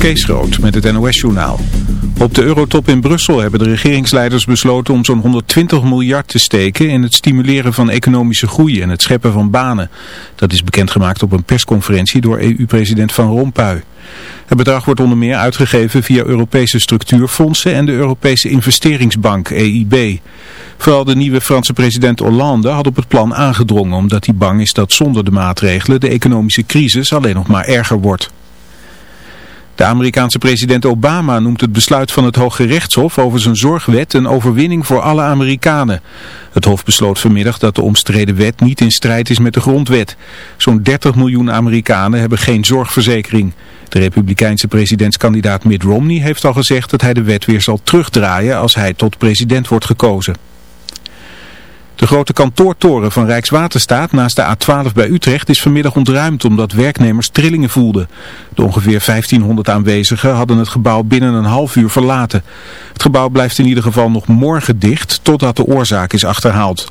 Kees Groot met het NOS-journaal. Op de eurotop in Brussel hebben de regeringsleiders besloten om zo'n 120 miljard te steken in het stimuleren van economische groei en het scheppen van banen. Dat is bekendgemaakt op een persconferentie door EU-president Van Rompuy. Het bedrag wordt onder meer uitgegeven via Europese structuurfondsen en de Europese investeringsbank EIB. Vooral de nieuwe Franse president Hollande had op het plan aangedrongen omdat hij bang is dat zonder de maatregelen de economische crisis alleen nog maar erger wordt. De Amerikaanse president Obama noemt het besluit van het Hoge Rechtshof over zijn zorgwet een overwinning voor alle Amerikanen. Het Hof besloot vanmiddag dat de omstreden wet niet in strijd is met de grondwet. Zo'n 30 miljoen Amerikanen hebben geen zorgverzekering. De republikeinse presidentskandidaat Mitt Romney heeft al gezegd dat hij de wet weer zal terugdraaien als hij tot president wordt gekozen. De grote kantoortoren van Rijkswaterstaat naast de A12 bij Utrecht is vanmiddag ontruimd omdat werknemers trillingen voelden. De ongeveer 1500 aanwezigen hadden het gebouw binnen een half uur verlaten. Het gebouw blijft in ieder geval nog morgen dicht totdat de oorzaak is achterhaald.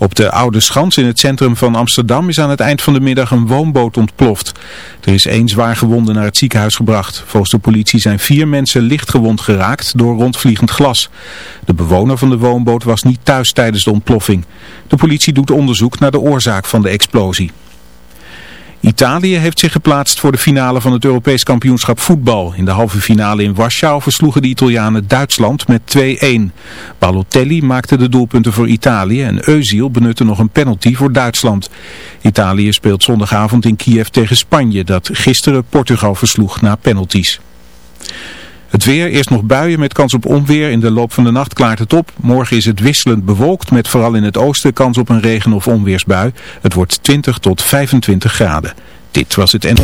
Op de Oude Schans in het centrum van Amsterdam is aan het eind van de middag een woonboot ontploft. Er is één zwaar gewonde naar het ziekenhuis gebracht. Volgens de politie zijn vier mensen licht gewond geraakt door rondvliegend glas. De bewoner van de woonboot was niet thuis tijdens de ontploffing. De politie doet onderzoek naar de oorzaak van de explosie. Italië heeft zich geplaatst voor de finale van het Europees kampioenschap voetbal. In de halve finale in Warschau versloegen de Italianen Duitsland met 2-1. Balotelli maakte de doelpunten voor Italië en Özil benutte nog een penalty voor Duitsland. Italië speelt zondagavond in Kiev tegen Spanje dat gisteren Portugal versloeg na penalties. Het weer, eerst nog buien met kans op onweer. In de loop van de nacht klaart het op. Morgen is het wisselend bewolkt met vooral in het oosten kans op een regen- of onweersbui. Het wordt 20 tot 25 graden. Dit was het en...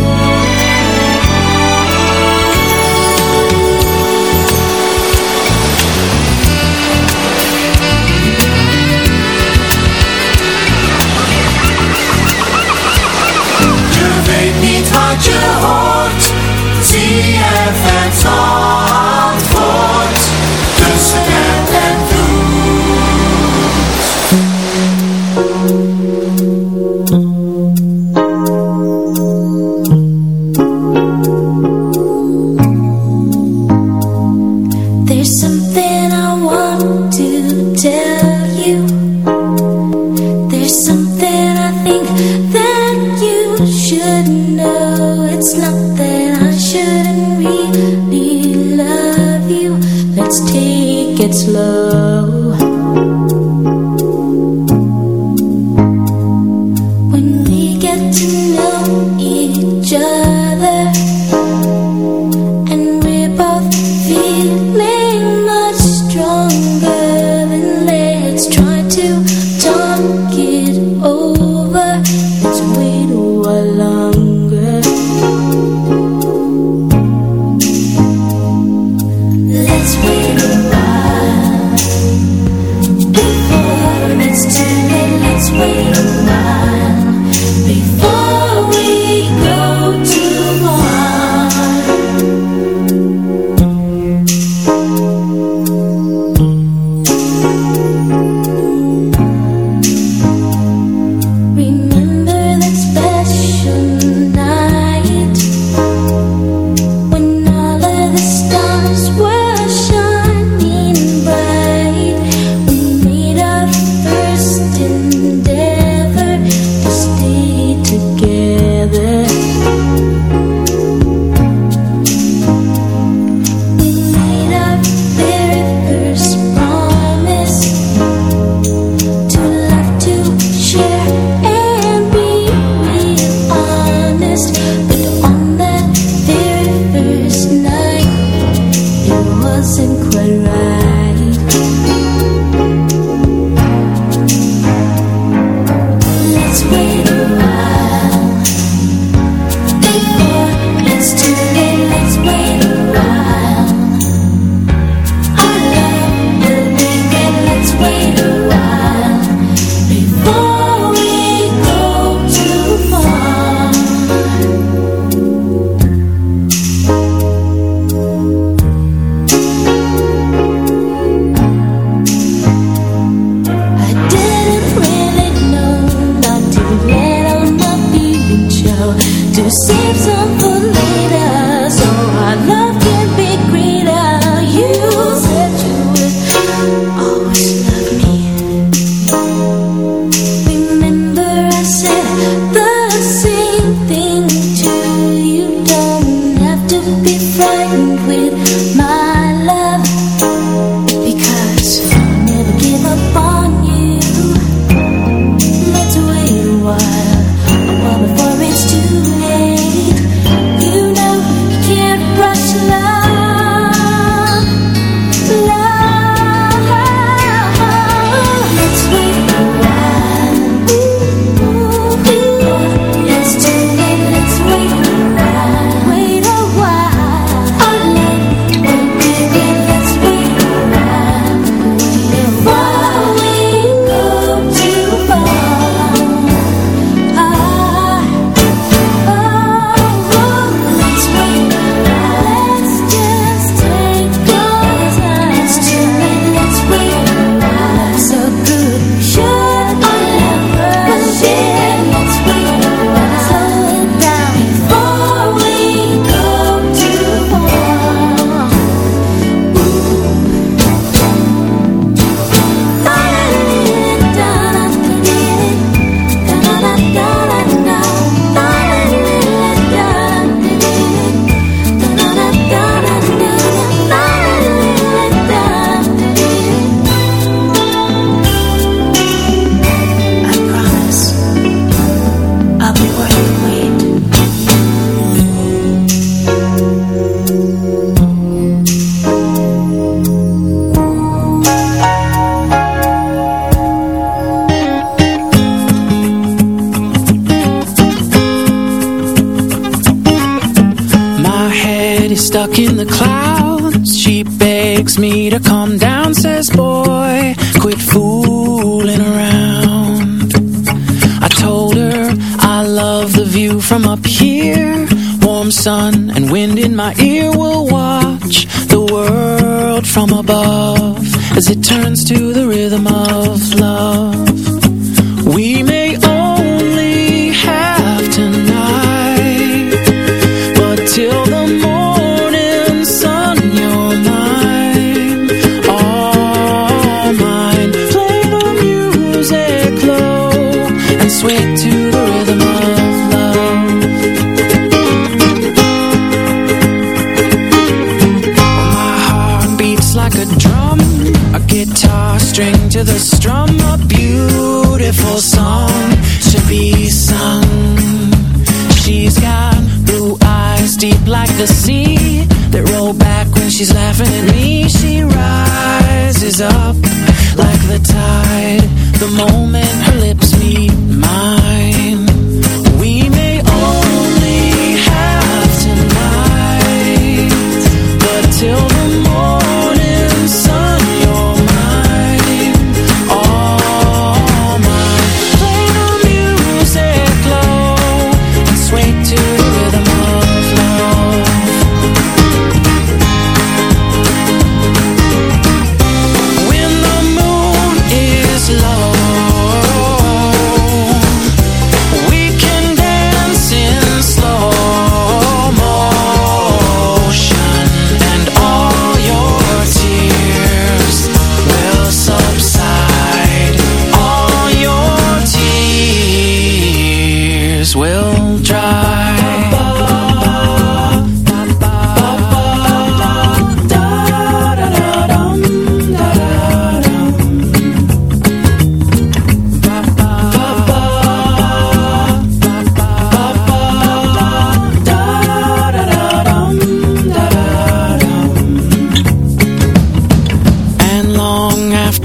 Je weet niet wat je hoort. Het antwoord tussen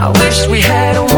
I wish we had one